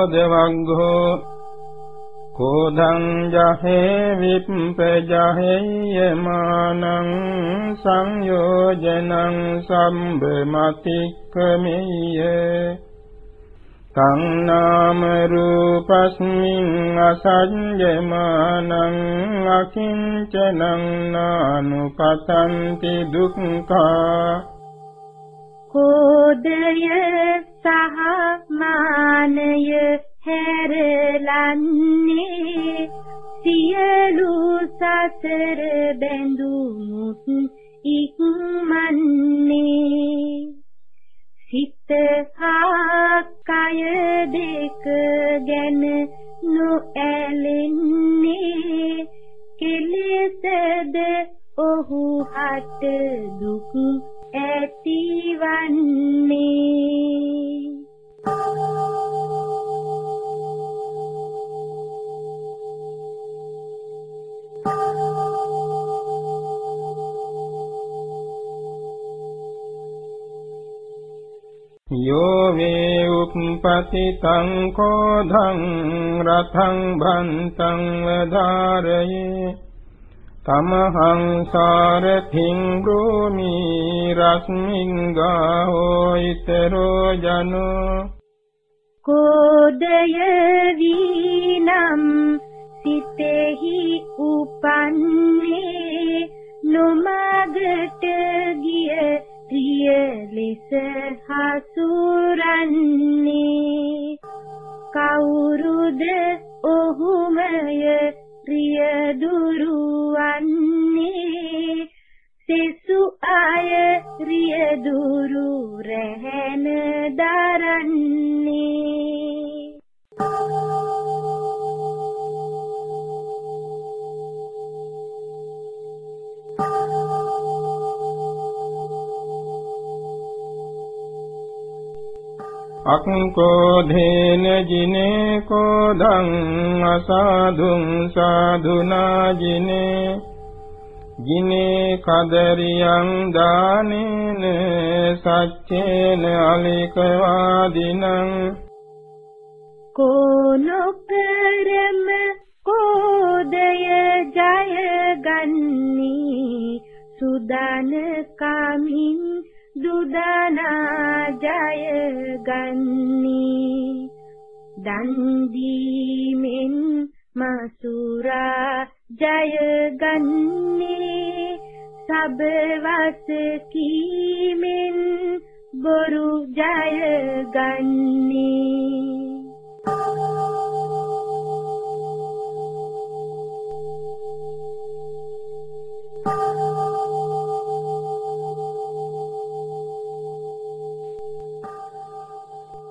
කෝද වග්ගෝ කෝධං ජහේ විප්පජහේ යමානං සංයෝජනං සම්බමතික්කමෙය්‍ය තං නාම රූපස්මින් අසඤ්ඤමානං අකිංචනං නානුපතන්ති දුක්ඛා කෝදය සහ මානය හැරලන්නේ. සියලු සසර බැඳුමුත් ඉක්මන්නේ. සිත හා කය දෙක ගැන නොඇලෙන්නේ. කෙලෙසද ඔහු හට දුක් ඇතිවන්නේ. යෝ වේ උප්පතිතං කෝධං රතං භන්තං වදාරයේ තමහං සාරතිං ගෝමි රස්මින් ගාහෝ ඊතරෝ ජනෝ කෝදය වීනම් සිතෙහි දුරු රැහෙන දරන්නේ. අක්කෝධේන ජිනේ කෝධං අසාදුං සාදුනා ජිනේ. ජිනේ කදරියං දානේන සච්චේන අලිකවාදිනං කෝනොකරම කෝදය ජය ගන්නී. සුදාන කාමින් දුදනා ජය ගන්නී. දන් දීමෙන් මසුරා ජය ගන්නේ සබවස කීමෙන් බොරු ජය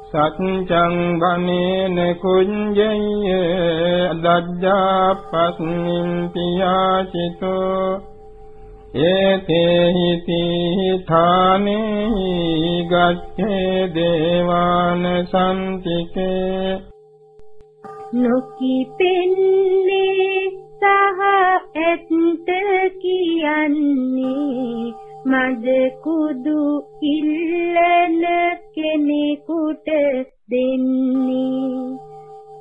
සත්‍යං වනේන කුඤ්ජය දජ්ජාපස්මින් පියාචිතෝ ඒතේහි තීථානේ ගච්ඡේ දේවාන සම්තිකේ නොකිපෙන්නේ සහ ඇත්ත කියන්නේ මද කුදු ඉල්ලන කෙනෙකුට දෙන්නේ.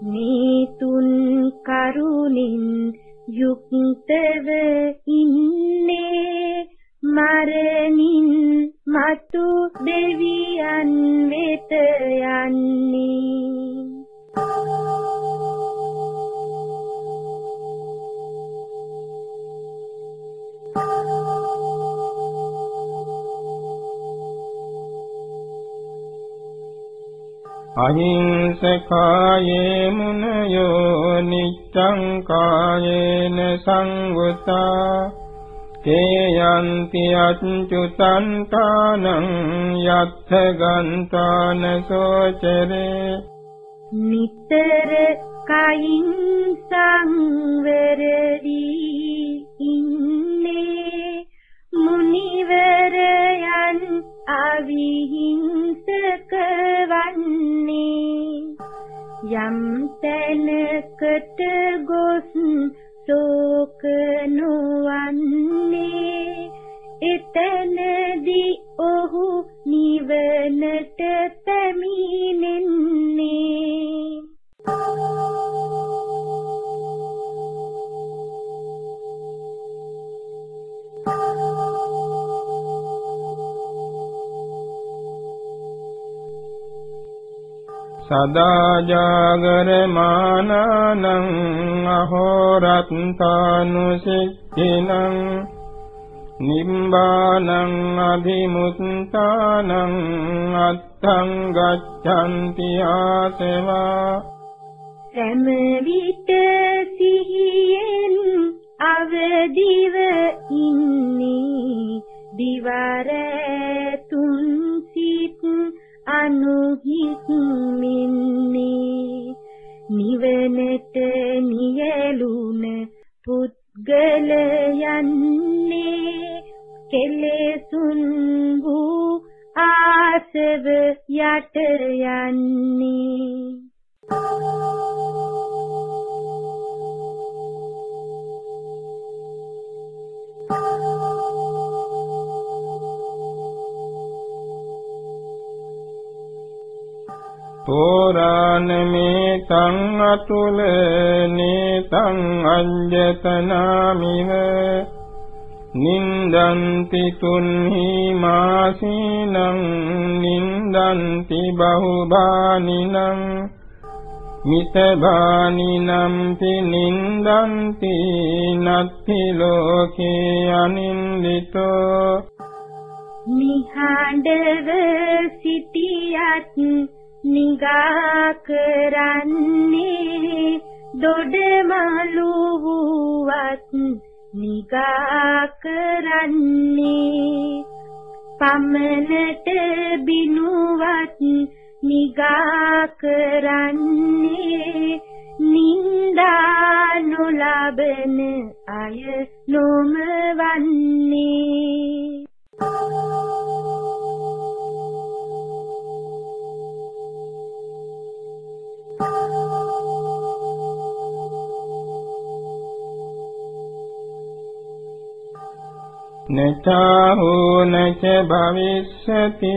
මේ තුන් කරුණින් යුක්තව ඉන්නේ. මරණින් මතු දෙවියන් වෙත අහිංසකායේ මුනයෝ නිච්ඡං කායේන සංවතා තේයන්ති අච්චුතන්තානං යත්ථ ගන්තාන සෝචරේ නිතර කයින් සංවරදී ඉන්නේ මුනිවරයන් අවිහිංසක වන්නේ යම් තැනකට ගොස් ශෝක සදා ජාගරමානං අහෝරත්තානුසික්ඛිනං නිම්බානං අධිමුත්තානං අත්තං ගච්ඡanti ආසවා සෑම විට සිහියෙන් අවදිව ඉන්නේ දිවර තුන් සිත් අනුහික්මින්නේ නිවනට නියලුන පුද්ගල යන්නේ. කෙලෙසුන් වූ ආසව යට යන්නේ. පුරාණමේ තං අතුල නේතං අඤ්ජතනාමිව නින්දන්ති තුන්හි මාසීනං නින්දන්ති බහුබානිනං මිතබානිනම් පිනින්දන්ති නත්ති ලෝකේ අනින්දිතෝ නිහඬව සිටියත් නිගා කරන්නේ දොඩමලු වූවත් නිගා කරන්නේ පමණට බිනුවත් නිගා කරන්නේ නින්දා නොලබන අය නොමවන්නේ නචාහෝ නච භවිස්සති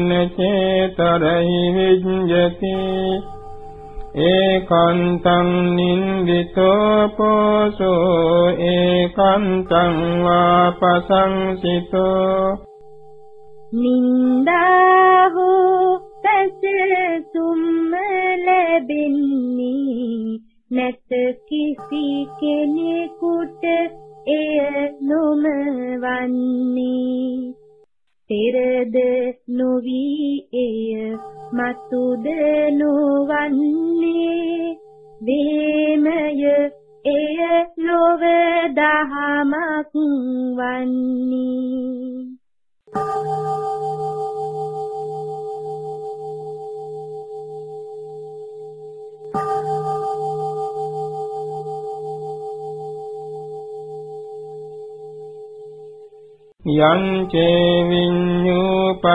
නචේතරහි විඤ්ජති. ඒකාන්තං නින්දිතෝ පෝසෝ ඒකාන්තං වාපසංසිතෝ නින්දාහෝ තස සුම්ම ලැබෙන්නේ නැත කිසි කෙනෙකුට එය නොමවන්නේ පෙරද නොවි එය මතුද නොවන්නේ. වේමය එය ලොව දහමක් වන්නේ. යං චේ විඤ්ඤූපසංසන්ති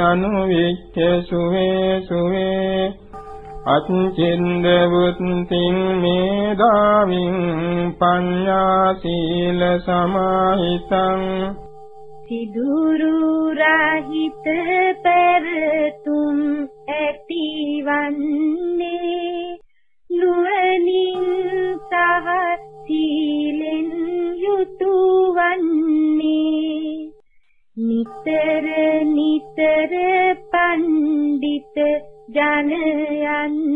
අනුවිච්ඡ සුවේ සුවේ අච්චින්ද වුත්තිං මේදාවින් පඤ්ඤා සීල සමාහිතං සිදුරු රහිත පෙරතුම් ඇතිවන්නේ නුවණින් සහ සීලෙන් යුතුවන්නේ නිතර නිතර පණ්ඩිත ජනයන්නේ.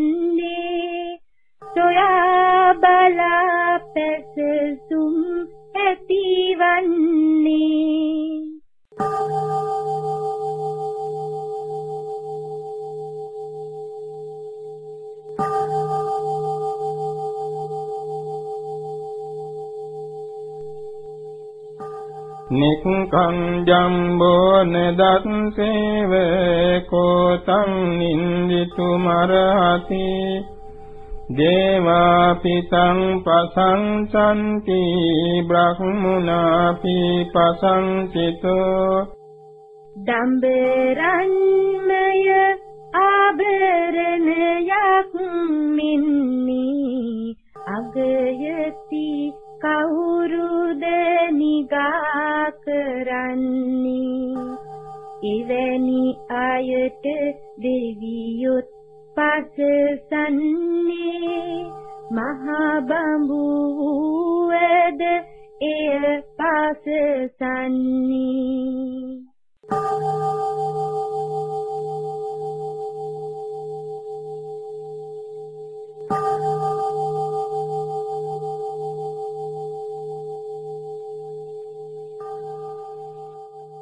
සොයා බලා පැසසුම් ඇතිවන්නේ. නික්ඛං ජම්බෝ නදත්සේව කෝතං නින්දිතු මරහති දේවාපිතං පසංසන්ති බ්‍රහ්මුණාපි පසංසිතෝ දම්බරන්මය ආභරණයක් මින්නි අගයති කවුරුද නිගා කරන්නේ? එවැනි අයට දෙවියොත් පසසන්නේ. මහා බඹු වූද එය පසසන්නේ.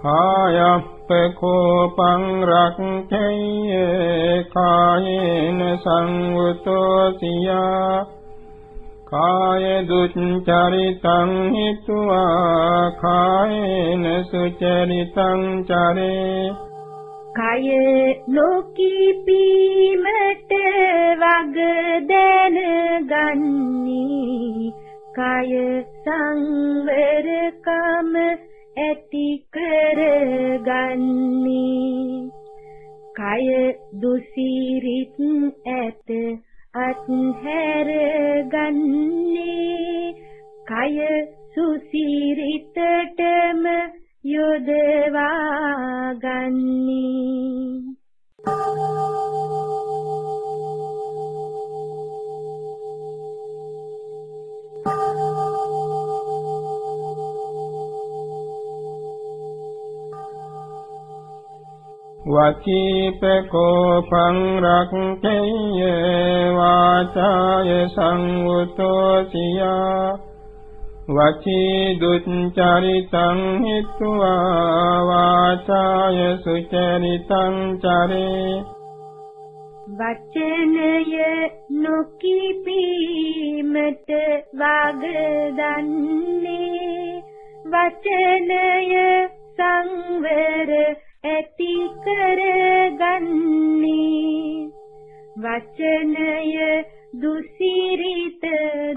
කායප්පකෝපං රක්ඛේය කායේන සංවුතෝ සියා කාය දුච්චරිතං හිත්වා කායේන සුචරිතං චරේ කය ලෝකී පීමට වග දැන ගන්නී කය සංවරකම ඇති කරගන්නේ. කය දුසිරිත් ඇත අත්හැරගන්නේ කය සුසිරිතටම යොදවා ගන්නේ වචීපකෝපං රක්ඛේය වාචාය සංවුතෝ සියා වචී දුච්චරිතං හිත්වා වාචාය සුචරිතං චරේ වචනය නොකිපීමට වගදන්නේ වචනය වචනය දුසිරිත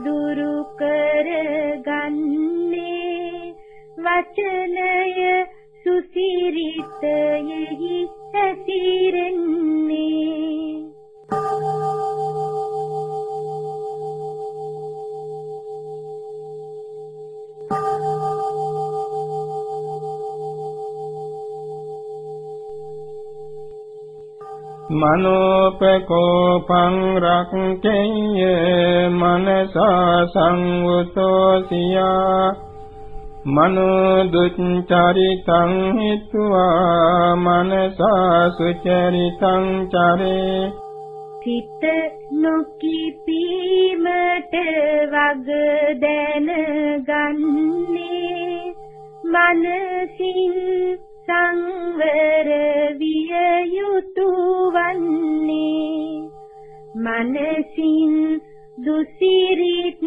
දුරු කරගන්නේ. වචනය සුසිරිතයෙහි හැසිරෙන්නේ. මනෝපකෝපං රක්ඛේය මනසා සංවුතෝ සියා මනෝ දුච්චරිතං හිත්වා මනසා සුචරිතං චරේ සිත නොකිපීමට වග දැනගන්නේ මනසින් මනසින් දුසිරිත්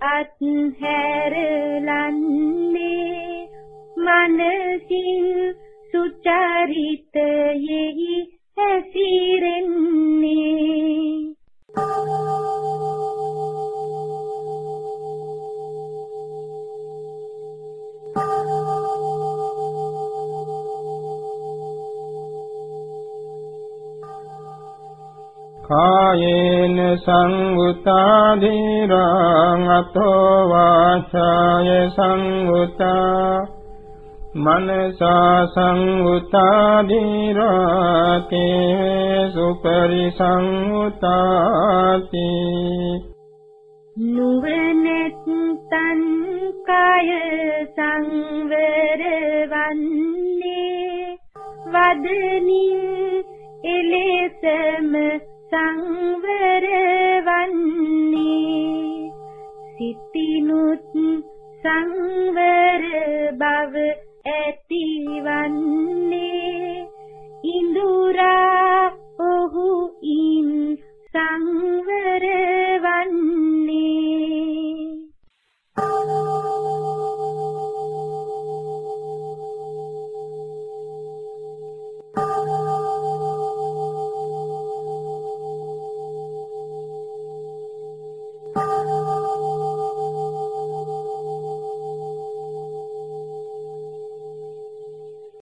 අත්හැරලන්නේ. මනසින් සුචරිතයෙහි හැසිරෙන්නේ. කායේන සංවුතා ධීරං අතෝ වාචාය සංවුතා මනසා සංවුතා ධීරතේ සුපරි සංවුතාති නුවණැත්තන් කය සංවර වන්නේ වදනින් එලෙසම සංවර වන්නේ. සිතිනුත් සංවර බව ඇතිවන්නේ.